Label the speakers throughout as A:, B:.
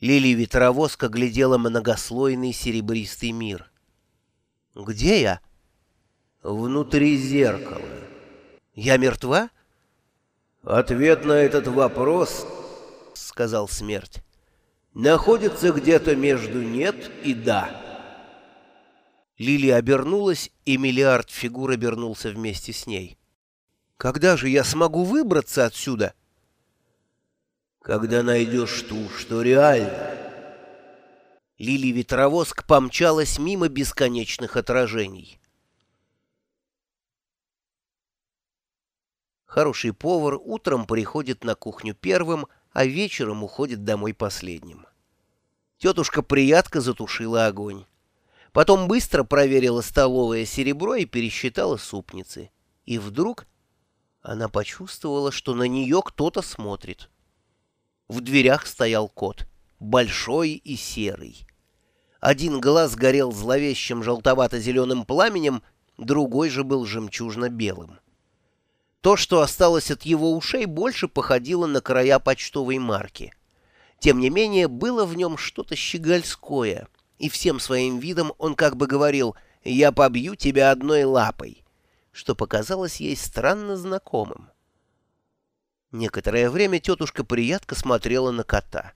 A: Лили Ветровозка глядела многослойный серебристый мир. «Где я?»
B: «Внутри зеркала».
A: «Я мертва?»
B: «Ответ на этот вопрос, — сказал смерть, — находится где-то между «нет» и «да».
A: Лили обернулась, и миллиард фигур обернулся вместе с ней. «Когда же я смогу выбраться отсюда?»
B: «Когда найдешь ту, что реально».
A: Лили Ветровоск помчалась мимо бесконечных отражений. Хороший повар утром приходит на кухню первым, а вечером уходит домой последним. Тетушка приятко затушила огонь. Потом быстро проверила столовое серебро и пересчитала супницы. И вдруг она почувствовала, что на нее кто-то смотрит. В дверях стоял кот, большой и серый. Один глаз горел зловещим желтовато-зеленым пламенем, другой же был жемчужно-белым. То, что осталось от его ушей, больше походило на края почтовой марки. Тем не менее, было в нем что-то щегольское, и всем своим видом он как бы говорил «Я побью тебя одной лапой», что показалось ей странно знакомым. Некоторое время тетушка приятко смотрела на кота.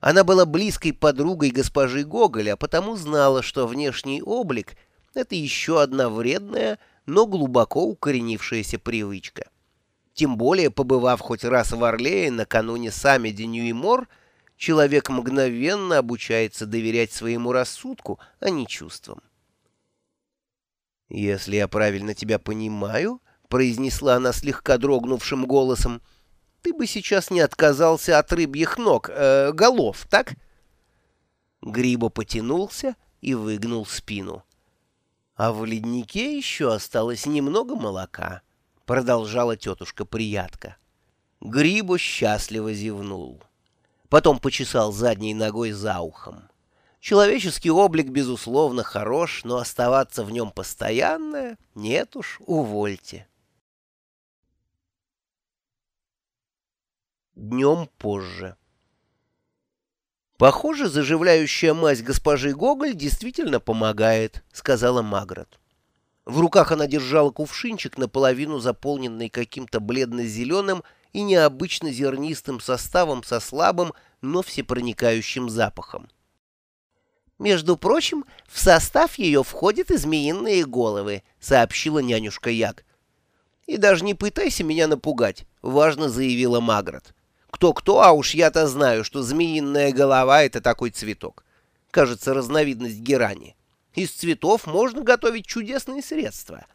A: Она была близкой подругой госпожи Гоголя, потому знала, что внешний облик — это еще одна вредная, но глубоко укоренившаяся привычка. Тем более, побывав хоть раз в Орлее накануне саммиди Ньюимор, человек мгновенно обучается доверять своему рассудку, а не чувствам. «Если я правильно тебя понимаю», — произнесла она слегка дрогнувшим голосом, — ты бы сейчас не отказался от рыбьих ног, э, голов, так? Грибо потянулся и выгнул спину. А в леднике еще осталось немного молока, продолжала тетушка приятка. Грибо счастливо зевнул. Потом почесал задней ногой за ухом. Человеческий облик, безусловно, хорош, но оставаться в нем постоянно нет уж, увольте. Днем позже. «Похоже, заживляющая мазь госпожи Гоголь действительно помогает», — сказала Магрот. В руках она держала кувшинчик, наполовину заполненный каким-то бледно-зеленым и необычно зернистым составом со слабым, но всепроникающим запахом. «Между прочим, в состав ее входят и змеиные головы», — сообщила нянюшка Як. «И даже не пытайся меня напугать», — важно заявила Магрот. Кто-кто, а уж я-то знаю, что змеиная голова — это такой цветок. Кажется, разновидность герани. Из цветов можно готовить чудесные средства.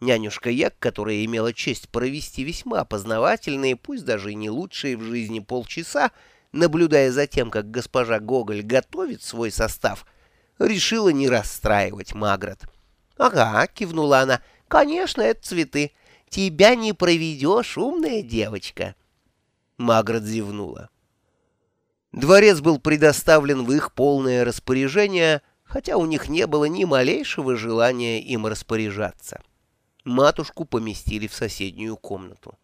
A: Нянюшка Як, которая имела честь провести весьма познавательные, пусть даже и не лучшие в жизни полчаса, наблюдая за тем, как госпожа Гоголь готовит свой состав, решила не расстраивать Магрот. «Ага», — кивнула она, — «конечно, это цветы. Тебя не проведешь, умная девочка». Маград зевнула. Дворец был предоставлен в их полное распоряжение, хотя у них не было ни малейшего желания им распоряжаться. Матушку поместили в соседнюю комнату.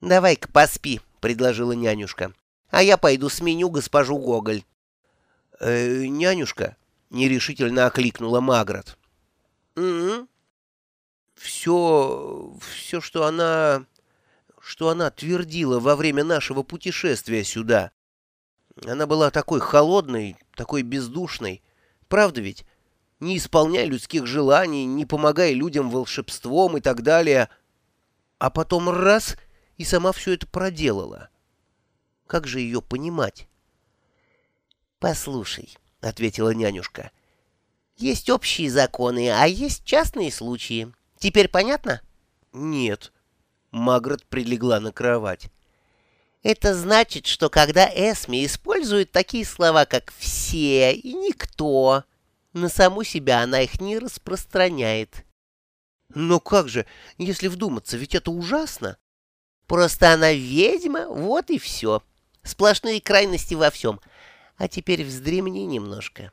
A: «Давай-ка поспи», — предложила нянюшка, — «а я пойду сменю госпожу Гоголь». «Э, «Нянюшка», — нерешительно окликнула Маград. «Угу. Все, все, что она что она твердила во время нашего путешествия сюда. Она была такой холодной, такой бездушной. Правда ведь? Не исполняй людских желаний, не помогай людям волшебством и так далее. А потом раз — и сама все это проделала. Как же ее понимать? «Послушай», — ответила нянюшка, — «есть общие законы, а есть частные случаи. Теперь понятно?» «Нет», Магрот прилегла на кровать. Это значит, что когда Эсми использует такие слова, как «все» и «никто», на саму себя она их не распространяет. Но как же, если вдуматься, ведь это ужасно. Просто она ведьма, вот и все. Сплошные крайности во всем. А теперь вздремни немножко.